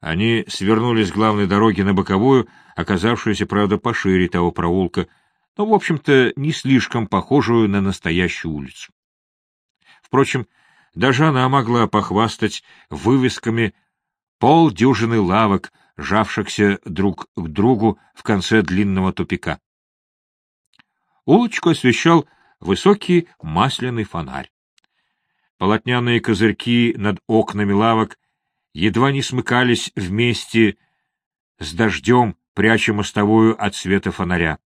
Они свернули с главной дороги на боковую, оказавшуюся, правда, пошире того проулка, но, в общем-то, не слишком похожую на настоящую улицу. Впрочем, даже она могла похвастать вывесками полдюжины лавок, жавшихся друг к другу в конце длинного тупика. Улочку освещал высокий масляный фонарь. Полотняные козырьки над окнами лавок едва не смыкались вместе с дождем, пряча мостовую от света фонаря.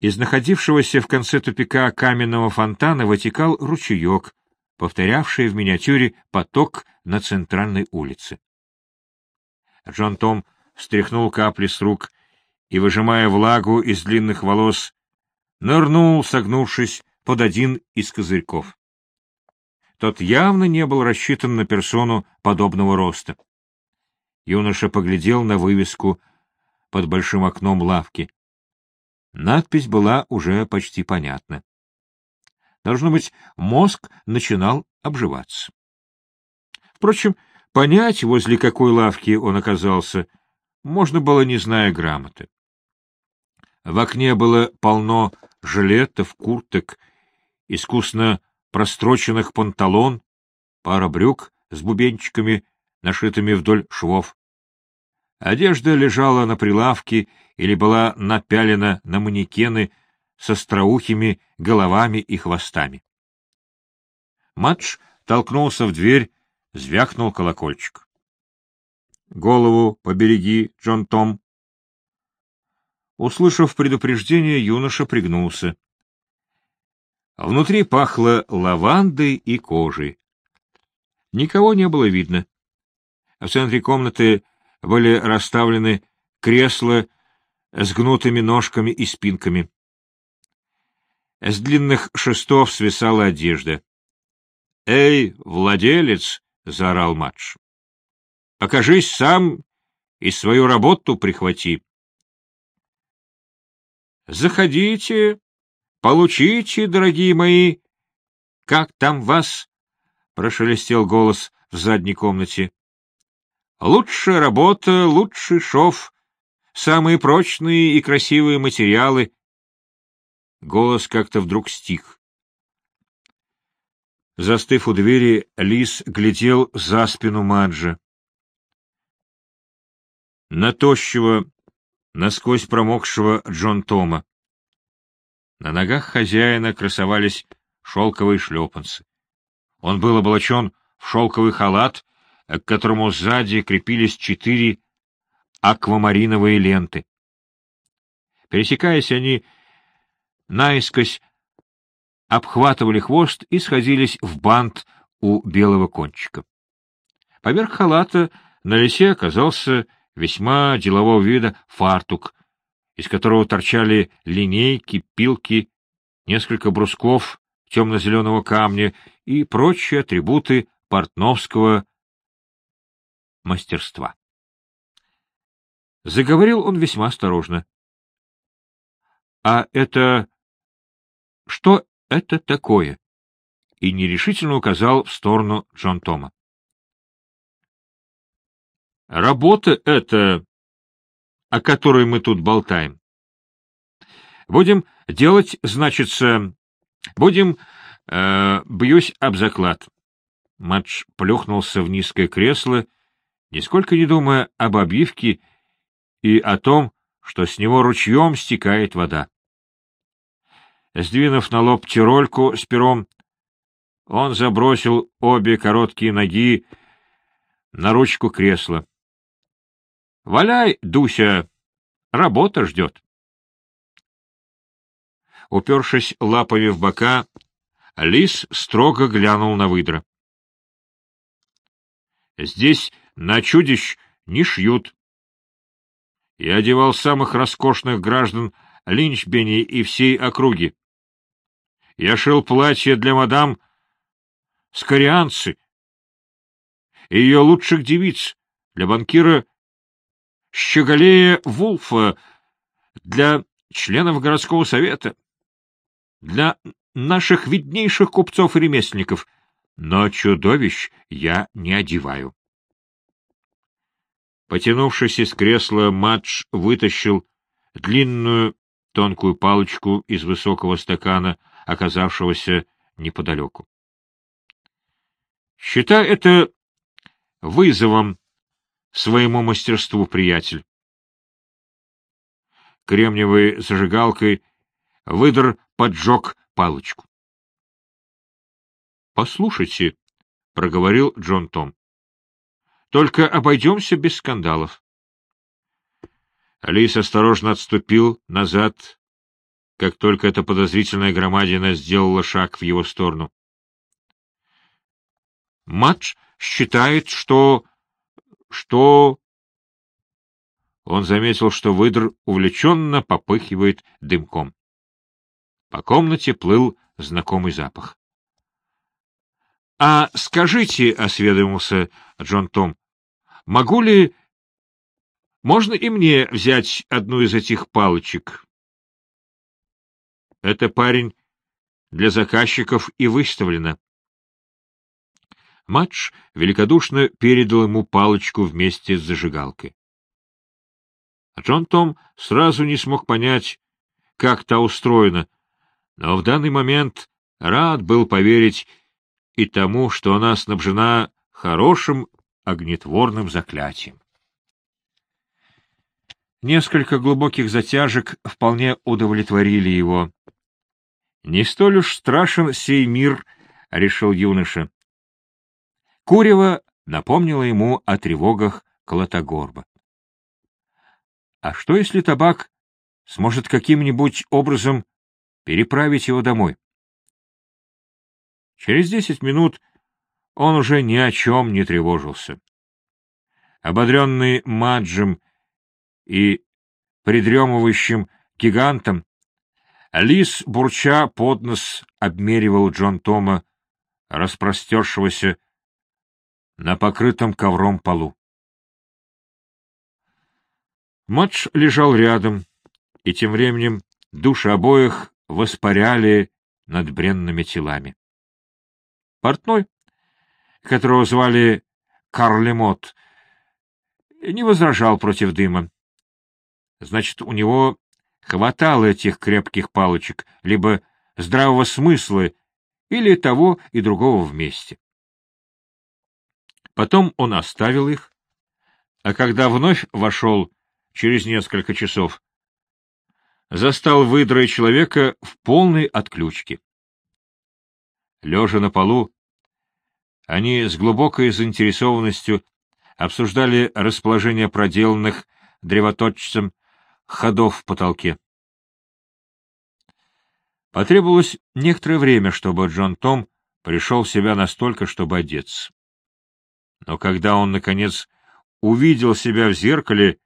Из находившегося в конце тупика каменного фонтана вытекал ручеек, повторявший в миниатюре поток на центральной улице. Джон Том встряхнул капли с рук и, выжимая влагу из длинных волос, нырнул, согнувшись под один из козырьков. Тот явно не был рассчитан на персону подобного роста. Юноша поглядел на вывеску под большим окном лавки. Надпись была уже почти понятна. Должно быть, мозг начинал обживаться. Впрочем, понять, возле какой лавки он оказался, можно было, не зная грамоты. В окне было полно жилетов, курток, искусно простроченных панталон, пара брюк с бубенчиками, нашитыми вдоль швов. Одежда лежала на прилавке или была напялена на манекены с остроухими головами и хвостами. Матч толкнулся в дверь, звякнул колокольчик. — Голову побереги, Джон Том. Услышав предупреждение, юноша пригнулся. Внутри пахло лавандой и кожей. Никого не было видно. В центре комнаты были расставлены кресла с гнутыми ножками и спинками. С длинных шестов свисала одежда. — Эй, владелец! — заорал Мадж. — Покажись сам и свою работу прихвати. — Заходите, получите, дорогие мои. — Как там вас? — прошелестел голос в задней комнате. — Лучшая работа, лучший шов, самые прочные и красивые материалы. Голос как-то вдруг стих. Застыв у двери, лис глядел за спину Маджа. На тощего, насквозь промокшего Джон Тома. На ногах хозяина красовались шелковые шлепанцы. Он был облачен в шелковый халат, к которому сзади крепились четыре аквамариновые ленты. Пересекаясь, они наискось обхватывали хвост и сходились в бант у белого кончика. Поверх халата на лисе оказался весьма делового вида фартук, из которого торчали линейки, пилки, несколько брусков темно-зеленого камня и прочие атрибуты портновского мастерства. Заговорил он весьма осторожно. — А это... что это такое? И нерешительно указал в сторону Джон Тома. — Работа это, о которой мы тут болтаем. Будем делать, значится, будем, э, бьюсь об заклад. Матч плюхнулся в низкое кресло, нисколько не думая об обивке и о том, что с него ручьем стекает вода. Сдвинув на лоб тирольку с пером, он забросил обе короткие ноги на ручку кресла. — Валяй, Дуся, работа ждет. Упершись лапами в бока, лис строго глянул на выдра. — Здесь на чудищ не шьют, я одевал самых роскошных граждан Линчбени и всей округи. Я шил платье для мадам Скорианцы и ее лучших девиц, для банкира Щеголея Вулфа, для членов городского совета, для наших виднейших купцов и ремесленников, но чудовищ я не одеваю. Потянувшись из кресла, Мадж вытащил длинную тонкую палочку из высокого стакана, оказавшегося неподалеку. Считай это вызовом своему мастерству, приятель. Кремниевой зажигалкой выдр поджег палочку. — Послушайте, — проговорил Джон Том, — только обойдемся без скандалов. Алис осторожно отступил назад, как только эта подозрительная громадина сделала шаг в его сторону. Матч считает, что... что... Он заметил, что выдр увлеченно попыхивает дымком. По комнате плыл знакомый запах. — А скажите, — осведомился Джон Том, — могу ли можно и мне взять одну из этих палочек? Это парень для заказчиков и выставлено. Матч великодушно передал ему палочку вместе с зажигалкой. Джон Том сразу не смог понять, как та устроена, но в данный момент рад был поверить и тому, что она снабжена хорошим огнетворным заклятием. Несколько глубоких затяжек вполне удовлетворили его. «Не столь уж страшен сей мир», — решил юноша. Курева напомнило ему о тревогах Колотогорба. А что, если табак сможет каким-нибудь образом переправить его домой? Через десять минут он уже ни о чем не тревожился. Ободренный Маджем и придремывающим гигантом, лис, бурча под нос, обмеривал Джон Тома, распростершегося на покрытом ковром полу. Матч лежал рядом, и тем временем души обоих воспаряли над бренными телами. Портной, которого звали Карлемот, не возражал против дыма. Значит, у него хватало этих крепких палочек, либо здравого смысла, или того и другого вместе. Потом он оставил их, а когда вновь вошел через несколько часов, застал выдрой человека в полной отключке. Лежа на полу, они с глубокой заинтересованностью обсуждали расположение проделанных древоточцем ходов в потолке. Потребовалось некоторое время, чтобы Джон Том пришел в себя настолько, чтобы одеться. Но когда он, наконец, увидел себя в зеркале,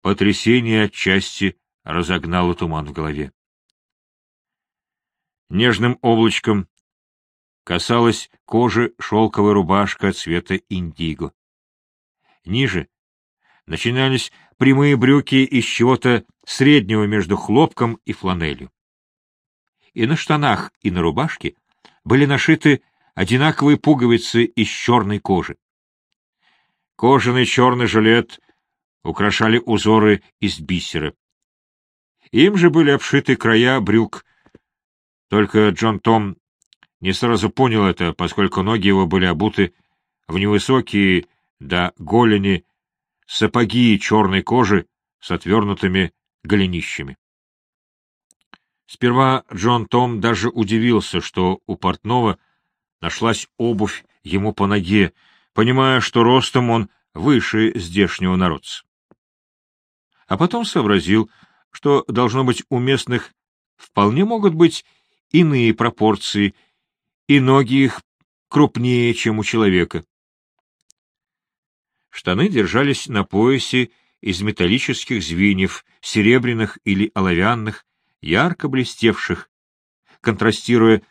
потрясение отчасти разогнало туман в голове. Нежным облачком касалась кожи шелковая рубашка цвета индиго. Ниже начинались прямые брюки из чего-то среднего между хлопком и фланелью. И на штанах, и на рубашке были нашиты одинаковые пуговицы из черной кожи. Кожаный черный жилет украшали узоры из бисера. Им же были обшиты края брюк. Только Джон Том не сразу понял это, поскольку ноги его были обуты в невысокие до голени сапоги черной кожи с отвернутыми голенищами. Сперва Джон Том даже удивился, что у портного нашлась обувь ему по ноге, понимая, что ростом он выше здешнего народца. А потом сообразил, что, должно быть, у местных вполне могут быть иные пропорции, и ноги их крупнее, чем у человека. Штаны держались на поясе из металлических звеньев, серебряных или оловянных, ярко блестевших, контрастируя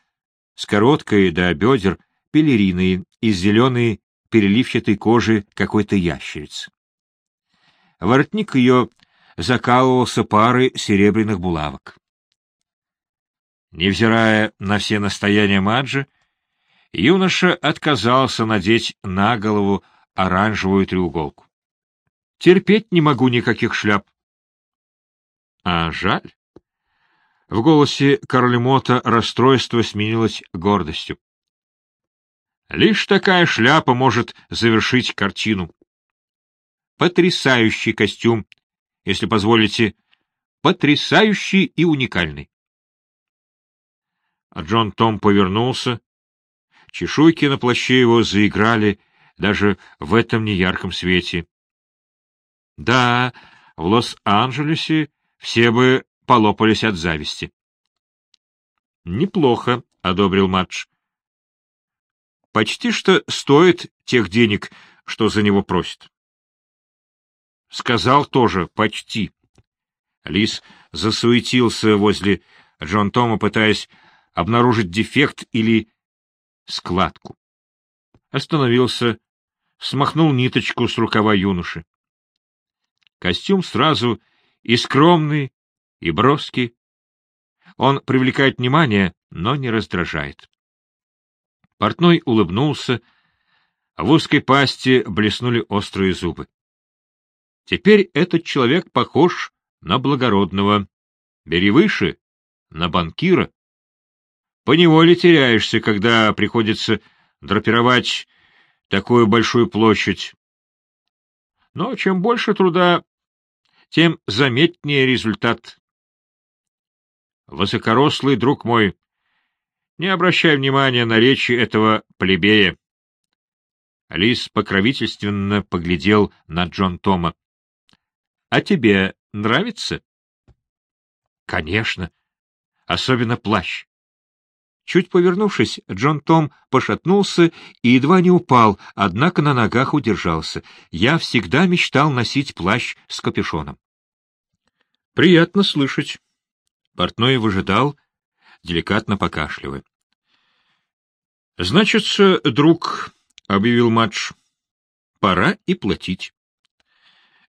с короткой до бедер пелериной из зеленой переливчатой кожи какой-то ящерицы. Воротник ее закалывался парой серебряных булавок. Невзирая на все настояния Маджи, юноша отказался надеть на голову оранжевую треуголку. Терпеть не могу никаких шляп. А жаль. В голосе Карлемота расстройство сменилось гордостью. Лишь такая шляпа может завершить картину. Потрясающий костюм, если позволите, потрясающий и уникальный. А Джон Том повернулся. Чешуйки на плаще его заиграли даже в этом неярком свете. Да, в Лос-Анджелесе все бы полопались от зависти. — Неплохо, — одобрил Мадж. — Почти что стоит тех денег, что за него просят. — Сказал тоже «почти». Лис засуетился возле Джон Тома, пытаясь обнаружить дефект или складку. Остановился, смахнул ниточку с рукава юноши. Костюм сразу и скромный, и броский. Он привлекает внимание, но не раздражает. Портной улыбнулся, в узкой пасти блеснули острые зубы. Теперь этот человек похож на благородного. Бери выше, на банкира. Поневоле теряешься, когда приходится драпировать такую большую площадь. Но чем больше труда, тем заметнее результат. Высокорослый друг мой, не обращай внимания на речи этого плебея. Лис покровительственно поглядел на Джон Тома. — А тебе нравится? — Конечно. Особенно плащ. Чуть повернувшись, Джон Том пошатнулся и едва не упал, однако на ногах удержался. Я всегда мечтал носить плащ с капюшоном. — Приятно слышать. Портной выжидал, деликатно покашливая. — Значится, друг, — объявил Мадж, — пора и платить.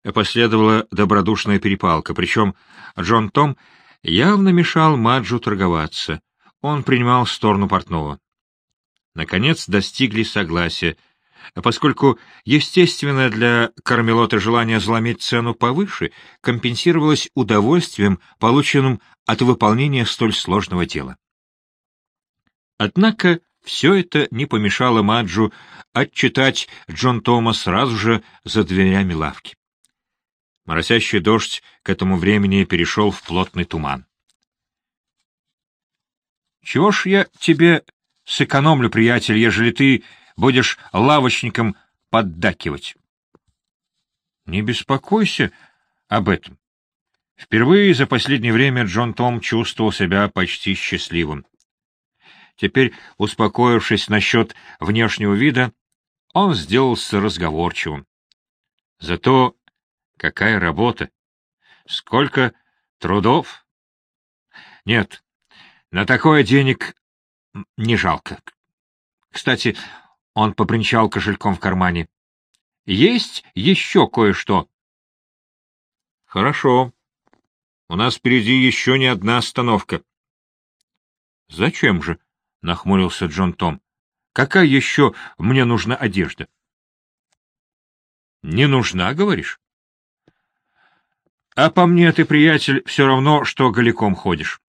Последовала добродушная перепалка, причем Джон Том явно мешал Маджу торговаться — он принимал сторону портного. Наконец достигли согласия, поскольку естественное для Кармелота желание заломить цену повыше компенсировалось удовольствием, полученным от выполнения столь сложного дела. Однако все это не помешало Маджу отчитать Джон Тома сразу же за дверями лавки. Моросящий дождь к этому времени перешел в плотный туман. Чего ж я тебе сэкономлю, приятель, ежели ты будешь лавочником поддакивать? Не беспокойся об этом. Впервые за последнее время Джон Том чувствовал себя почти счастливым. Теперь, успокоившись насчет внешнего вида, он сделался разговорчивым. Зато какая работа! Сколько трудов! Нет, на такое денег не жалко. Кстати, он попринчал кошельком в кармане. Есть еще кое-что. Хорошо. У нас впереди еще не одна остановка. Зачем же? — нахмурился Джон Том. — Какая еще мне нужна одежда? — Не нужна, говоришь? — А по мне ты, приятель, все равно, что голиком ходишь.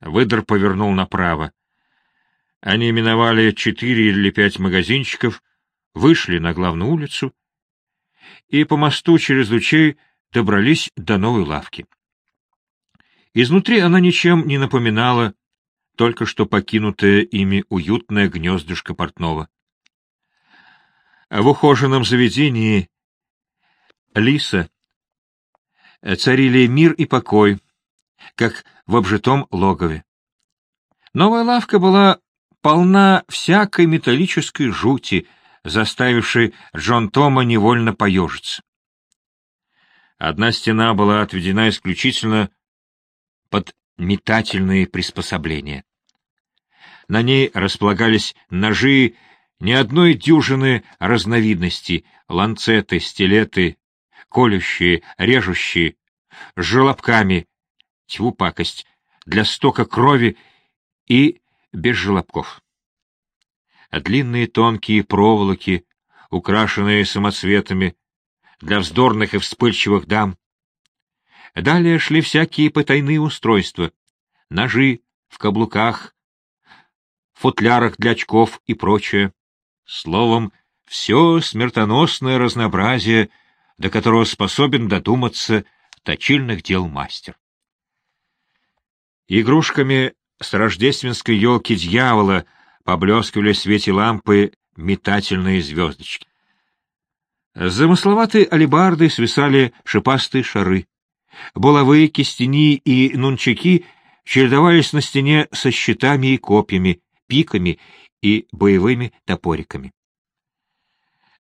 Выдр повернул направо. Они миновали четыре или пять магазинчиков, вышли на главную улицу и по мосту через лучей добрались до новой лавки. Изнутри она ничем не напоминала только что покинутое ими уютное гнездышко портного. В ухоженном заведении Лиса царили мир и покой, как в обжитом логове. Новая лавка была полна всякой металлической жути, заставившей Джон Тома невольно поежиться. Одна стена была отведена исключительно под метательные приспособления. На ней располагались ножи ни одной дюжины разновидностей — ланцеты, стилеты, колющие, режущие, с желобками, тьву пакость, для стока крови и без желобков. длинные тонкие проволоки, украшенные самоцветами, для вздорных и вспыльчивых дам. Далее шли всякие потайные устройства, ножи в каблуках, футлярах для очков и прочее. Словом, все смертоносное разнообразие, до которого способен додуматься точильных дел мастер. Игрушками с рождественской елки дьявола поблескивали в свете лампы метательные звездочки. С замысловатой алебардой свисали шипастые шары. Булавы, кистени и нунчаки чередовались на стене со щитами и копьями, пиками и боевыми топориками.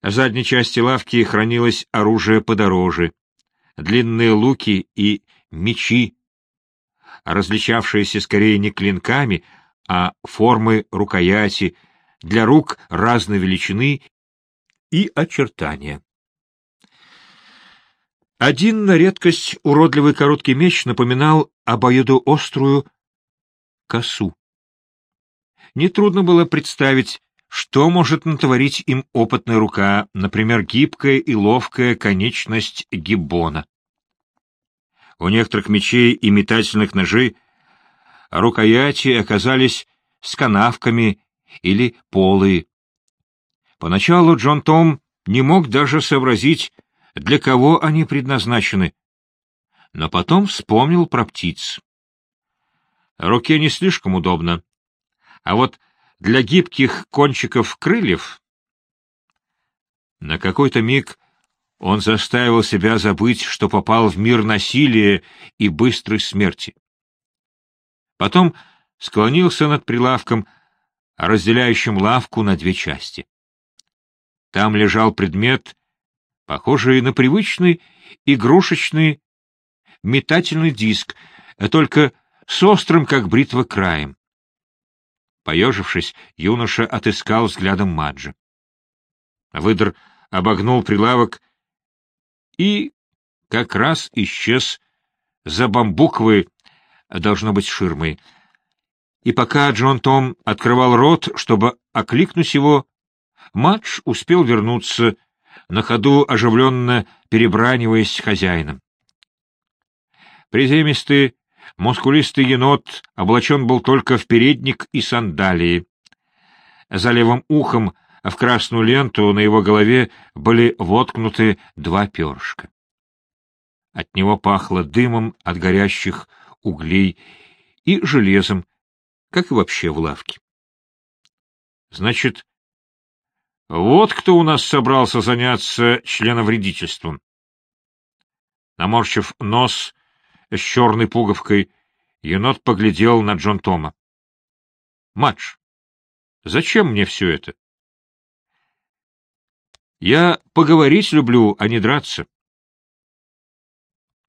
В задней части лавки хранилось оружие подороже, длинные луки и мечи, различавшиеся скорее не клинками, а формы рукояти, для рук разной величины и очертания. Один на редкость уродливый короткий меч напоминал обоюдоострую косу. Нетрудно было представить, что может натворить им опытная рука, например, гибкая и ловкая конечность гиббона. У некоторых мечей и метательных ножей рукояти оказались с канавками или полые. Поначалу Джон Том не мог даже сообразить, для кого они предназначены, но потом вспомнил про птиц. Руке не слишком удобно, а вот для гибких кончиков крыльев на какой-то миг он заставил себя забыть, что попал в мир насилия и быстрой смерти. Потом склонился над прилавком, разделяющим лавку на две части. Там лежал предмет, похожий на привычный игрушечный метательный диск, только с острым, как бритва, краем. Поежившись, юноша отыскал взглядом Маджа. Выдр обогнул прилавок и как раз исчез за бамбуковой, должно быть, ширмой. И пока Джон Том открывал рот, чтобы окликнуть его, Мадж успел вернуться, на ходу оживленно перебраниваясь с хозяином. Приземистый, мускулистый енот облачен был только в передник и сандалии. За левым ухом в красную ленту на его голове были воткнуты два перышка. От него пахло дымом от горящих углей и железом, как и вообще в лавке. Значит, вот кто у нас собрался заняться членовредительством. Наморщив нос с черной пуговкой, енот поглядел на Джон Тома. — Мадж, зачем мне все это? — Я поговорить люблю, а не драться.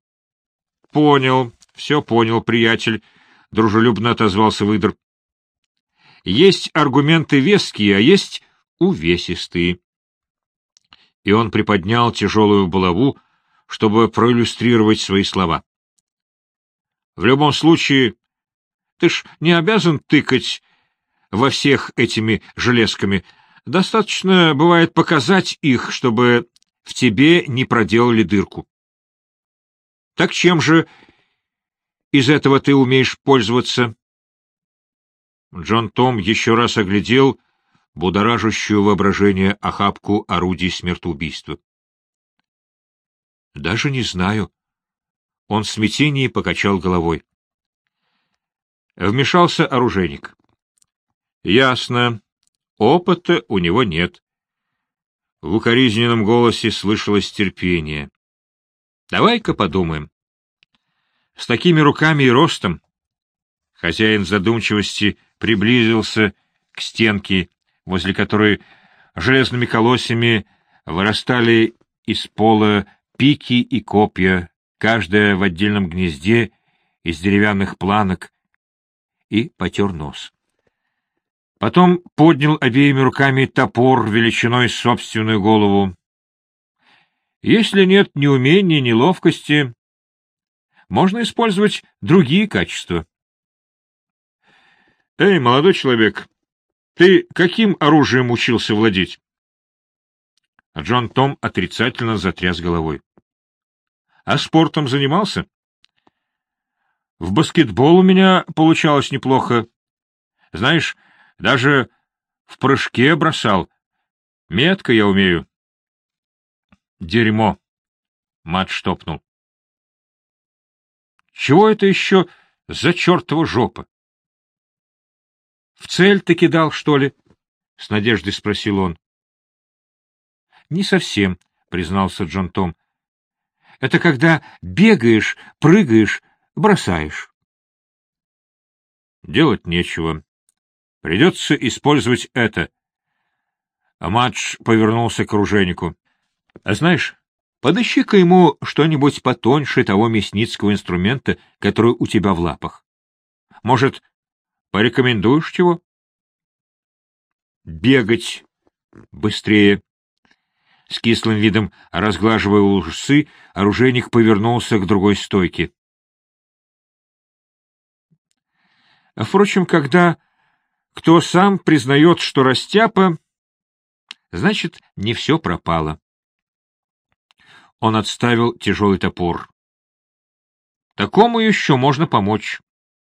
— Понял, все понял, приятель, — дружелюбно отозвался выдр. — Есть аргументы веские, а есть увесистые. И он приподнял тяжелую булаву, чтобы проиллюстрировать свои слова. В любом случае, ты ж не обязан тыкать во всех этими железками. Достаточно бывает показать их, чтобы в тебе не проделали дырку. Так чем же из этого ты умеешь пользоваться? Джон Том еще раз оглядел будоражащую воображение охапку орудий смертоубийства. Даже не знаю. Он в смятении покачал головой. Вмешался оружейник. Ясно. Опыта у него нет. В укоризненном голосе слышалось терпение. Давай-ка подумаем. С такими руками и ростом... Хозяин задумчивости приблизился к стенке, возле которой железными колосьями вырастали из пола пики и копья, каждая в отдельном гнезде из деревянных планок, и потер нос. Потом поднял обеими руками топор величиной собственную голову. Если нет ни умения, ни ловкости, можно использовать другие качества. — Эй, молодой человек, Ты каким оружием учился владеть? Джон Том отрицательно затряс головой. — А спортом занимался? — В баскетбол у меня получалось неплохо. Знаешь, даже в прыжке бросал. Метко я умею. — Дерьмо! — мат штопнул. — Чего это еще за чертова жопа? — В цель ты кидал, что ли? — с надеждой спросил он. — Не совсем, — признался Джон Том. — Это когда бегаешь, прыгаешь, бросаешь. — Делать нечего. Придется использовать это. Мадж повернулся к оружейнику. — А знаешь, подыщи-ка ему что-нибудь потоньше того мясницкого инструмента, который у тебя в лапах. Может, порекомендуешь чего? — Бегать быстрее. С кислым видом, разглаживая усы, оружейник повернулся к другой стойке. Впрочем, когда кто сам признает, что растяпа, значит, не все пропало. Он отставил тяжелый топор. Такому еще можно помочь.